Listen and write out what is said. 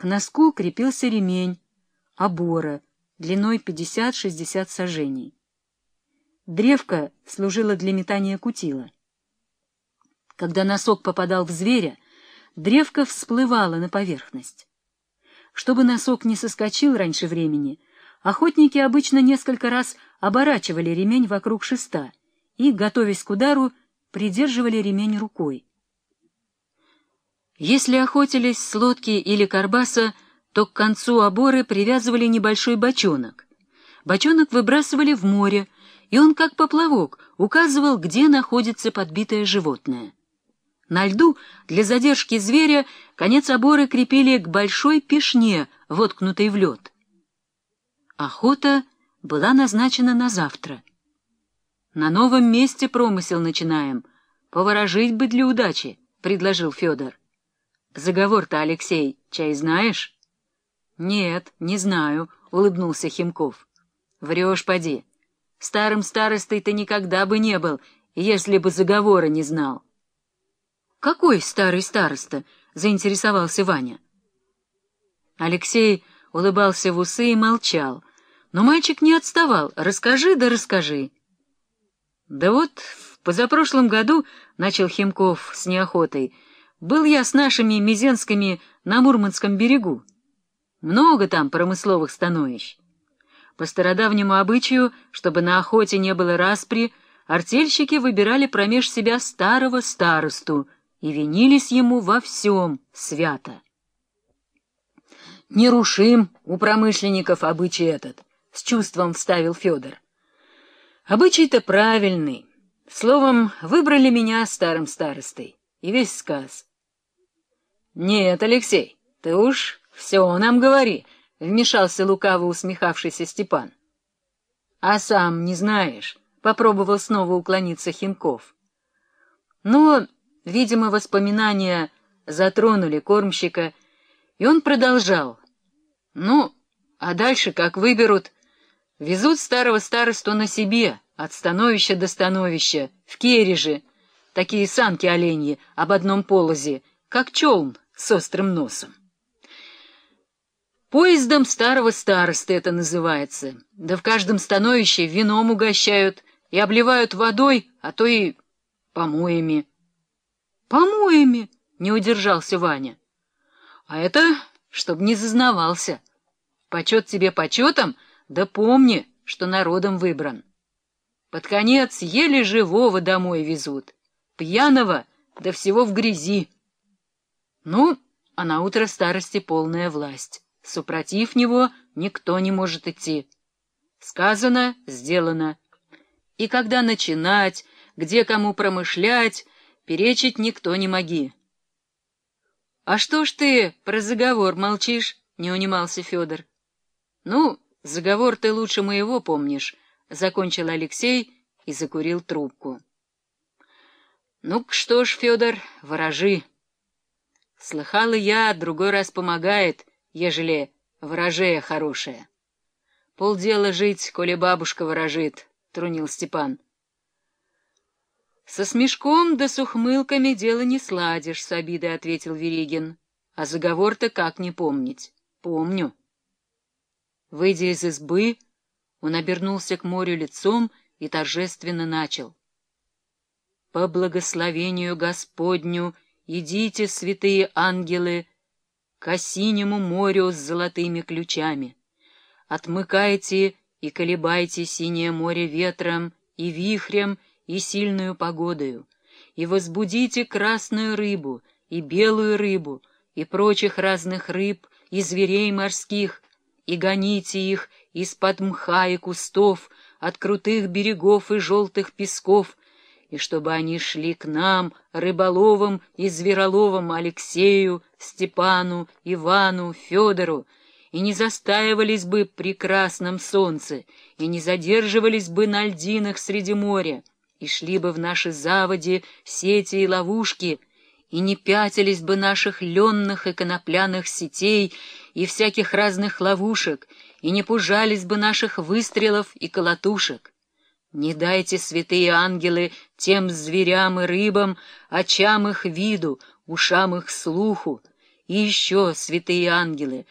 К носку крепился ремень, обора, длиной 50-60 сажений. Древко служило для метания кутила. Когда носок попадал в зверя, древко всплывало на поверхность. Чтобы носок не соскочил раньше времени, охотники обычно несколько раз оборачивали ремень вокруг шеста и, готовясь к удару, придерживали ремень рукой. Если охотились с лодки или карбаса, то к концу оборы привязывали небольшой бочонок. Бочонок выбрасывали в море, и он, как поплавок, указывал, где находится подбитое животное. На льду для задержки зверя конец оборы крепили к большой пешне, воткнутой в лед. Охота была назначена на завтра. На новом месте промысел начинаем. Поворожить бы для удачи, — предложил Федор. Заговор-то, Алексей, чай знаешь? Нет, не знаю, — улыбнулся Химков. Врешь, поди. Старым старостой ты никогда бы не был, если бы заговора не знал. «Какой старый староста?» — заинтересовался Ваня. Алексей улыбался в усы и молчал. Но мальчик не отставал. «Расскажи, да расскажи». «Да вот в позапрошлом году, — начал Химков с неохотой, — был я с нашими мизенскими на Мурманском берегу. Много там промысловых становищ. По стародавнему обычаю, чтобы на охоте не было распри, артельщики выбирали промеж себя старого старосту — и винились ему во всем свято. «Нерушим у промышленников обычай этот», — с чувством вставил Федор. «Обычай-то правильный. Словом, выбрали меня старым старостой. И весь сказ». «Нет, Алексей, ты уж все нам говори», — вмешался лукаво усмехавшийся Степан. «А сам не знаешь», — попробовал снова уклониться Химков. «Ну, Видимо, воспоминания затронули кормщика, и он продолжал. «Ну, а дальше как выберут? Везут старого старосту на себе, от становища до становища, в Кереже, такие санки оленьи об одном полозе, как челн с острым носом. Поездом старого старосты это называется, да в каждом становище вином угощают и обливают водой, а то и помоями. Помоями, не удержался Ваня. А это, чтоб не зазнавался. Почет тебе почетом, да помни, что народом выбран. Под конец еле живого домой везут, пьяного, да всего в грязи. Ну, а на утро старости полная власть. Супротив него никто не может идти. Сказано, сделано. И когда начинать, где кому промышлять, Перечить никто не моги. — А что ж ты про заговор молчишь? — не унимался Федор. — Ну, заговор ты лучше моего помнишь, — закончил Алексей и закурил трубку. — Ну что ж, Федор, ворожи. Слыхала я, другой раз помогает, ежели ворожея хорошая. Полдела жить, коли бабушка ворожит, — трунил Степан. — со смешком да с ухмылками дело не сладишь, — с обидой ответил Веригин. А заговор-то как не помнить? Помню. Выйдя из избы, он обернулся к морю лицом и торжественно начал. «По благословению Господню идите, святые ангелы, к осинему морю с золотыми ключами. Отмыкайте и колебайте синее море ветром и вихрем, и сильную погодою, и возбудите красную рыбу, и белую рыбу, и прочих разных рыб, и зверей морских, и гоните их из-под мха и кустов, от крутых берегов и желтых песков, и чтобы они шли к нам, рыболовам и звероловам Алексею, Степану, Ивану, Федору, и не застаивались бы при красном солнце, и не задерживались бы на льдинах среди моря, и шли бы в наши заводи сети и ловушки, и не пятились бы наших ленных и конопляных сетей и всяких разных ловушек, и не пужались бы наших выстрелов и колотушек. Не дайте, святые ангелы, тем зверям и рыбам, очам их виду, ушам их слуху, И еще, святые ангелы,